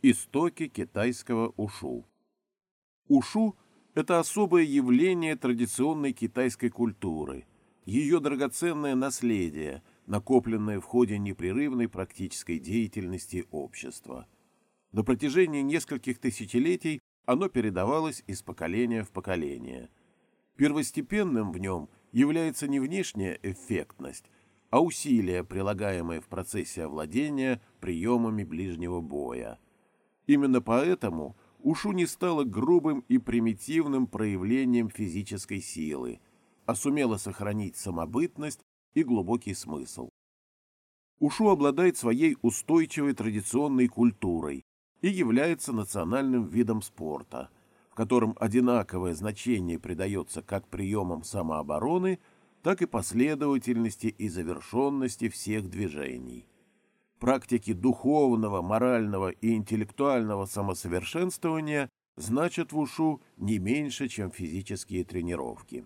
Истоки китайского ушу. Ушу – это особое явление традиционной китайской культуры, ее драгоценное наследие, накопленное в ходе непрерывной практической деятельности общества. На протяжении нескольких тысячелетий оно передавалось из поколения в поколение. Первостепенным в нем является не внешняя эффектность, а усилия, прилагаемые в процессе овладения приемами ближнего боя. Именно поэтому ушу не стало грубым и примитивным проявлением физической силы, а сумела сохранить самобытность и глубокий смысл. Ушу обладает своей устойчивой традиционной культурой и является национальным видом спорта, в котором одинаковое значение придается как приемам самообороны – так и последовательности и завершенности всех движений. Практики духовного, морального и интеллектуального самосовершенствования значат в ушу не меньше, чем физические тренировки.